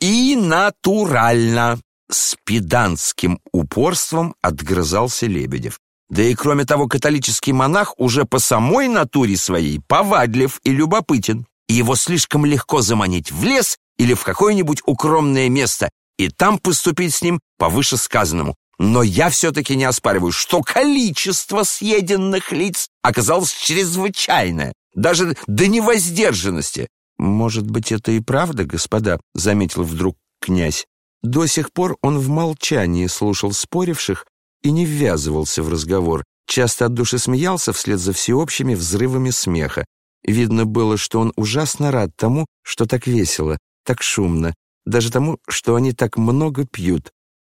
и натурально. С педантским упорством отгрызался Лебедев. Да и кроме того, католический монах уже по самой натуре своей повадлив и любопытен. Его слишком легко заманить в лес или в какое-нибудь укромное место и там поступить с ним по вышесказанному. Но я все-таки не оспариваю, что количество съеденных лиц оказалось чрезвычайное, даже до невоздержанности. «Может быть, это и правда, господа?» — заметил вдруг князь. До сих пор он в молчании слушал споривших и не ввязывался в разговор, часто от души смеялся вслед за всеобщими взрывами смеха. Видно было, что он ужасно рад тому, что так весело, так шумно, даже тому, что они так много пьют.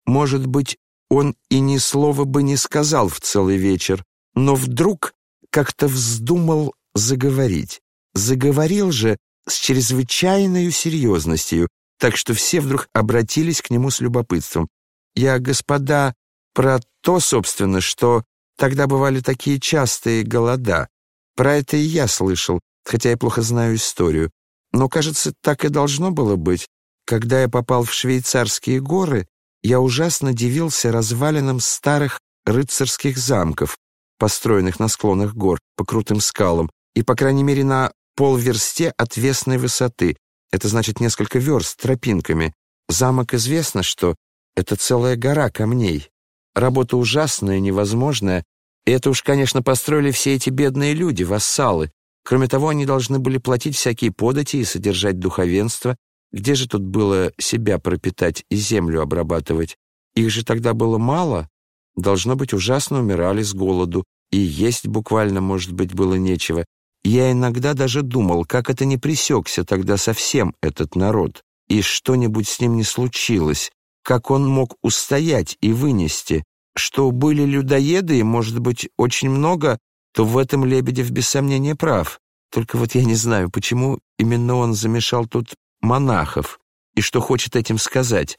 Может быть, он и ни слова бы не сказал в целый вечер, но вдруг как-то вздумал заговорить. Заговорил же с чрезвычайной серьезностью, так что все вдруг обратились к нему с любопытством. «Я, господа, про то, собственно, что тогда бывали такие частые голода. Про это и я слышал, хотя я плохо знаю историю. Но, кажется, так и должно было быть. Когда я попал в швейцарские горы, я ужасно дивился развалинам старых рыцарских замков, построенных на склонах гор по крутым скалам, и, по крайней мере, на полверсте отвесной высоты. Это значит несколько верст тропинками. Замок известно, что это целая гора камней. Работа ужасная, невозможная. И это уж, конечно, построили все эти бедные люди, вассалы. Кроме того, они должны были платить всякие подати и содержать духовенство. Где же тут было себя пропитать и землю обрабатывать? Их же тогда было мало. Должно быть, ужасно умирали с голоду. И есть буквально, может быть, было нечего. Я иногда даже думал, как это не пресекся тогда совсем этот народ, и что-нибудь с ним не случилось, как он мог устоять и вынести, что были людоеды, и, может быть, очень много, то в этом Лебедев без сомнения прав. Только вот я не знаю, почему именно он замешал тут монахов, и что хочет этим сказать.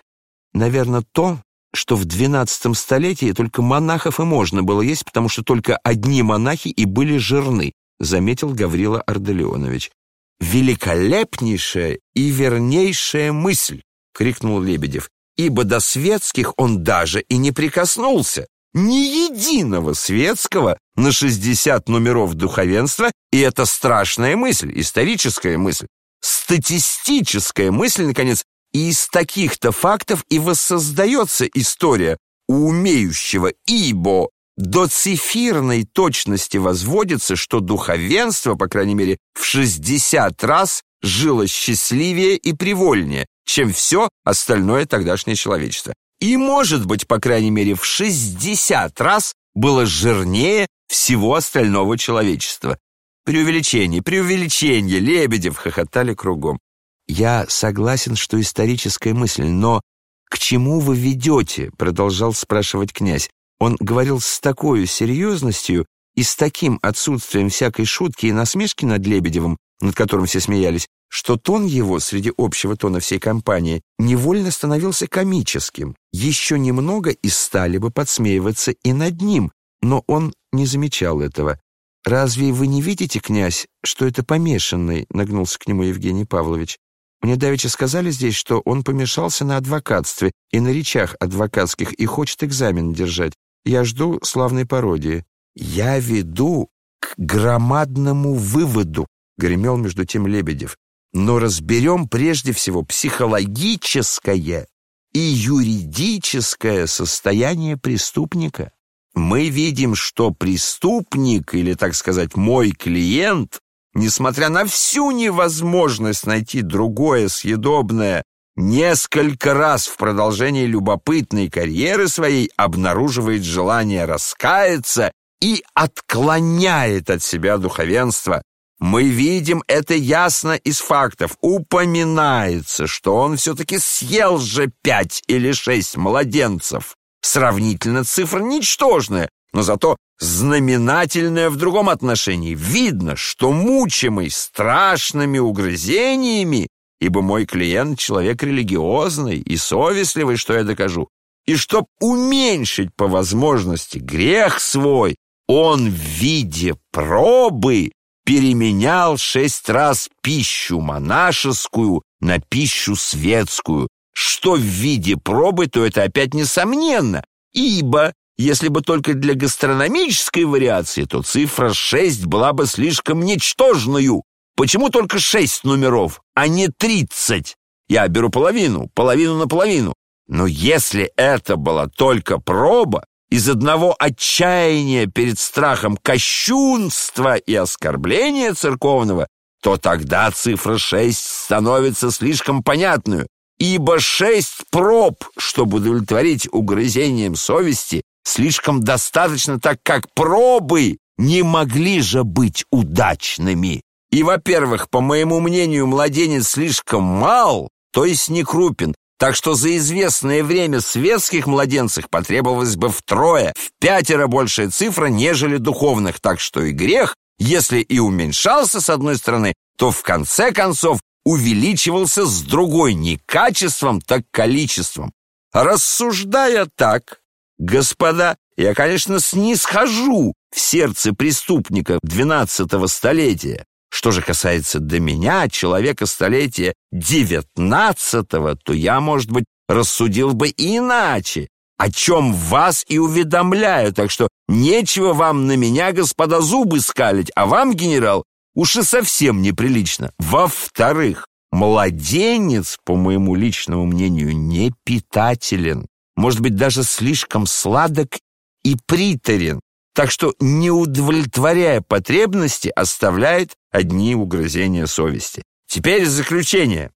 Наверное, то, что в XII столетии только монахов и можно было есть, потому что только одни монахи и были жирны, заметил Гаврила Арделеонович. «Великолепнейшая и вернейшая мысль!» — крикнул Лебедев. «Ибо до светских он даже и не прикоснулся. Ни единого светского на 60 номеров духовенства, и это страшная мысль, историческая мысль, статистическая мысль, наконец, и из таких-то фактов и воссоздается история у умеющего, ибо до цифирной точности возводится, что духовенство, по крайней мере, в 60 раз жило счастливее и привольнее, чем все остальное тогдашнее человечество. И, может быть, по крайней мере, в 60 раз было жирнее всего остального человечества. Преувеличение, преувеличение, Лебедев хохотали кругом. «Я согласен, что историческая мысль, но к чему вы ведете?» продолжал спрашивать князь. Он говорил с такой серьезностью и с таким отсутствием всякой шутки и насмешки над Лебедевым, над которым все смеялись, что тон его среди общего тона всей компании невольно становился комическим. Еще немного и стали бы подсмеиваться и над ним, но он не замечал этого. «Разве вы не видите, князь, что это помешанный?» — нагнулся к нему Евгений Павлович. «Мне давеча сказали здесь, что он помешался на адвокатстве и на речах адвокатских и хочет экзамен держать. Я жду славной пародии. Я веду к громадному выводу, гремел между тем Лебедев. Но разберем прежде всего психологическое и юридическое состояние преступника. Мы видим, что преступник, или, так сказать, мой клиент, несмотря на всю невозможность найти другое съедобное несколько раз в продолжении любопытной карьеры своей обнаруживает желание раскаяться и отклоняет от себя духовенство. Мы видим это ясно из фактов. Упоминается, что он все-таки съел же пять или шесть младенцев. Сравнительно цифра ничтожная, но зато знаменательная в другом отношении. Видно, что мучимый страшными угрызениями ибо мой клиент — человек религиозный и совестливый, что я докажу. И чтоб уменьшить по возможности грех свой, он в виде пробы переменял шесть раз пищу монашескую на пищу светскую. Что в виде пробы, то это опять несомненно, ибо если бы только для гастрономической вариации, то цифра 6 была бы слишком ничтожною. Почему только 6 номеров, а не 30? Я беру половину, половину на половину. Но если это была только проба, из одного отчаяния перед страхом кощунства и оскорбления церковного, то тогда цифра 6 становится слишком понятную, ибо шесть проб, чтобы удовлетворить угрызениям совести, слишком достаточно, так как пробы не могли же быть удачными. И, во-первых, по моему мнению, младенец слишком мал, то есть не крупен, так что за известное время светских младенцев потребовалось бы втрое, в пятеро большая цифра, нежели духовных, так что и грех, если и уменьшался с одной стороны, то в конце концов увеличивался с другой не качеством, так количеством. Рассуждая так, господа, я, конечно, снисхожу в сердце преступника двенадцатого столетия. Что же касается до меня, человека столетия девятнадцатого, то я, может быть, рассудил бы иначе, о чем вас и уведомляю, так что нечего вам на меня, господа, зубы скалить, а вам, генерал, уж и совсем неприлично. Во-вторых, младенец, по моему личному мнению, не питателен, может быть, даже слишком сладок и приторен, так что, не удовлетворяя потребности, оставляет одни угрызения совести. Теперь заключение.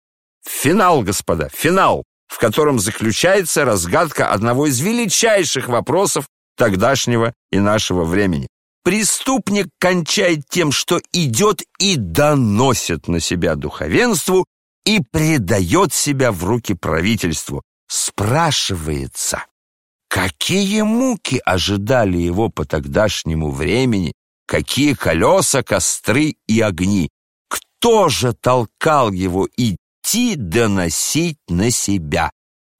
Финал, господа, финал, в котором заключается разгадка одного из величайших вопросов тогдашнего и нашего времени. Преступник кончает тем, что идет и доносит на себя духовенству и предает себя в руки правительству. Спрашивается, какие муки ожидали его по тогдашнему времени, какие колеса, костры и огни. Кто же толкал его идти доносить на себя?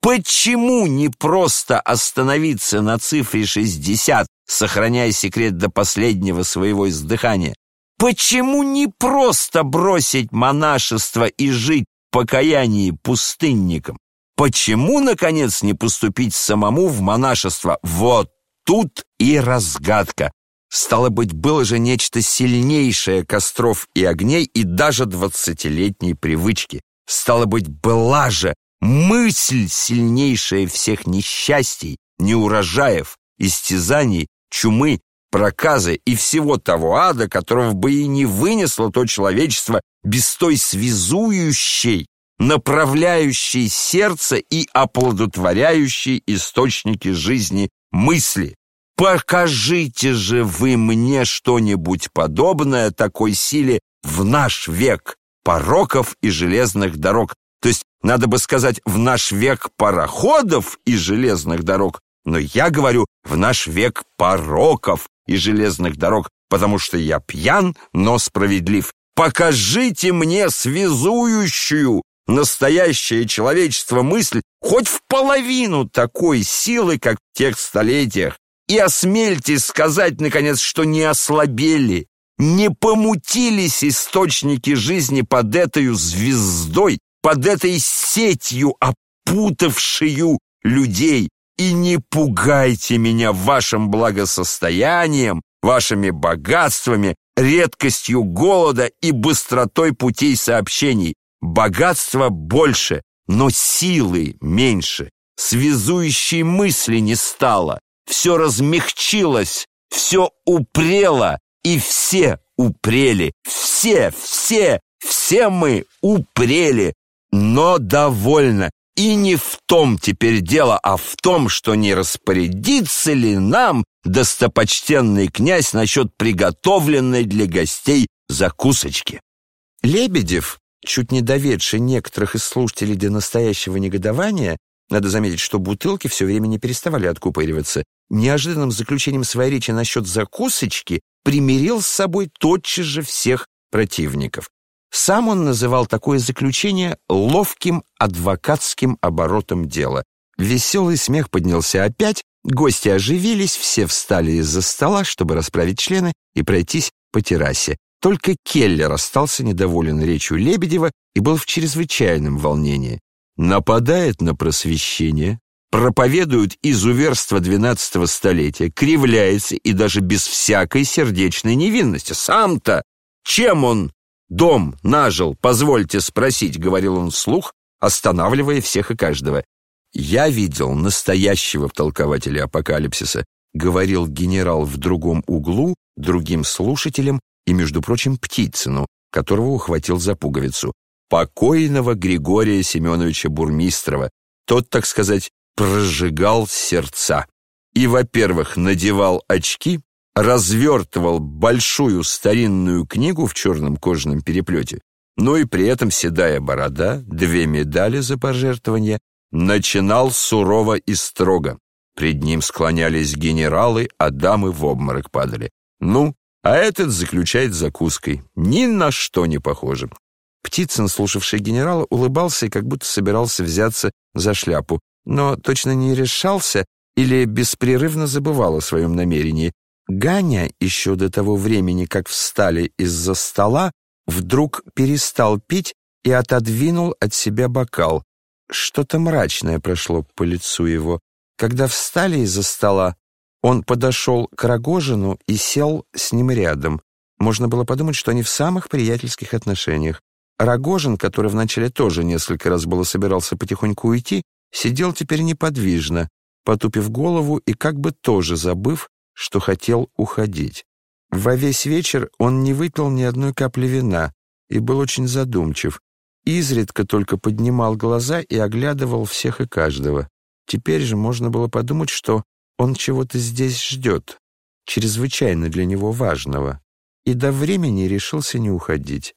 Почему не просто остановиться на цифре 60, сохраняя секрет до последнего своего издыхания? Почему не просто бросить монашество и жить в покаянии пустынником? Почему, наконец, не поступить самому в монашество? Вот тут и разгадка. Стало быть, было же нечто сильнейшее костров и огней и даже двадцатилетней привычки. Стало быть, была же мысль сильнейшая всех несчастий, неурожаев, истязаний, чумы, проказы и всего того ада, которого бы и не вынесло то человечество без той связующей, направляющей сердце и оплодотворяющей источники жизни мысли. Покажите же вы мне что-нибудь подобное такой силе в наш век пороков и железных дорог. То есть, надо бы сказать, в наш век пароходов и железных дорог, но я говорю в наш век пороков и железных дорог, потому что я пьян, но справедлив. Покажите мне связующую настоящее человечество мысль хоть в половину такой силы, как в тех столетиях, и осмельтесь сказать, наконец, что не ослабели, не помутились источники жизни под этой звездой, под этой сетью, опутавшую людей, и не пугайте меня вашим благосостоянием, вашими богатствами, редкостью голода и быстротой путей сообщений. Богатства больше, но силы меньше. Связующей мысли не стало. Все размягчилось, все упрело, и все упрели. Все, все, все мы упрели. Но довольно. И не в том теперь дело, а в том, что не распорядится ли нам достопочтенный князь насчет приготовленной для гостей закусочки. Лебедев, чуть не доведший некоторых из слушателей до настоящего негодования, надо заметить, что бутылки все время не переставали откупориваться, неожиданным заключением своей речи насчет закусочки примирил с собой тотчас же всех противников. Сам он называл такое заключение ловким адвокатским оборотом дела. Веселый смех поднялся опять, гости оживились, все встали из-за стола, чтобы расправить члены и пройтись по террасе. Только Келлер остался недоволен речью Лебедева и был в чрезвычайном волнении. Нападает на просвещение, проповедует изуверство двенадцатого столетия, кривляется и даже без всякой сердечной невинности. Сам-то чем он дом нажил, позвольте спросить, говорил он вслух, останавливая всех и каждого. Я видел настоящего толкователя апокалипсиса, говорил генерал в другом углу другим слушателям и, между прочим, Птицыну, которого ухватил за пуговицу, покойного Григория Семеновича Бурмистрова. Тот, так сказать, прожигал сердца. И, во-первых, надевал очки, развертывал большую старинную книгу в черном кожаном переплете, но и при этом седая борода, две медали за пожертвование, начинал сурово и строго. Пред ним склонялись генералы, а дамы в обморок падали. Ну, а этот заключает закуской. Ни на что не похоже. Птицын, слушавший генерала, улыбался и как будто собирался взяться за шляпу, но точно не решался или беспрерывно забывал о своем намерении. Ганя, еще до того времени, как встали из-за стола, вдруг перестал пить и отодвинул от себя бокал. Что-то мрачное прошло по лицу его. Когда встали из-за стола, он подошел к Рогожину и сел с ним рядом. Можно было подумать, что они в самых приятельских отношениях. Рогожин, который вначале тоже несколько раз было собирался потихоньку уйти, сидел теперь неподвижно, потупив голову и как бы тоже забыв, что хотел уходить. Во весь вечер он не выпил ни одной капли вина и был очень задумчив. Изредка только поднимал глаза и оглядывал всех и каждого. Теперь же можно было подумать, что он чего-то здесь ждет, чрезвычайно для него важного, и до времени решился не уходить.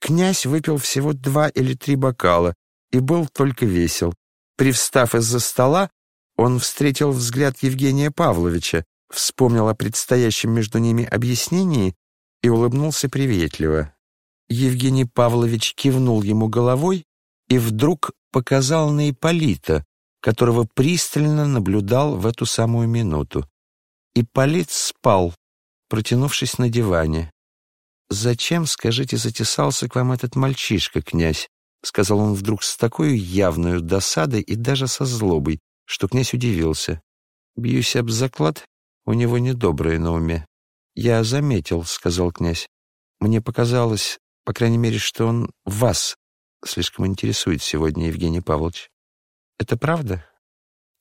Князь выпил всего два или три бокала и был только весел. Привстав из-за стола, он встретил взгляд Евгения Павловича, вспомнил о предстоящем между ними объяснении и улыбнулся приветливо. Евгений Павлович кивнул ему головой и вдруг показал на Ипполита, которого пристально наблюдал в эту самую минуту. Ипполит спал, протянувшись на диване. «Зачем, скажите, затесался к вам этот мальчишка, князь?» — сказал он вдруг с такой явной досадой и даже со злобой, что князь удивился. «Бьюсь об заклад, у него недоброе на уме». «Я заметил», — сказал князь. «Мне показалось, по крайней мере, что он вас слишком интересует сегодня, Евгений Павлович. Это правда?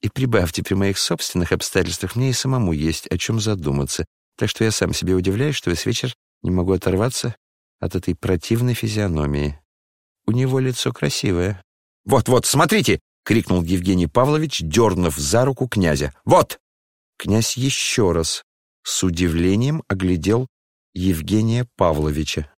И прибавьте, при моих собственных обстоятельствах мне и самому есть о чем задуматься, так что я сам себе удивляюсь, что весь вечер не могу оторваться от этой противной физиономии. У него лицо красивое. «Вот-вот, смотрите!» — крикнул Евгений Павлович, дернув за руку князя. «Вот!» Князь еще раз с удивлением оглядел Евгения Павловича.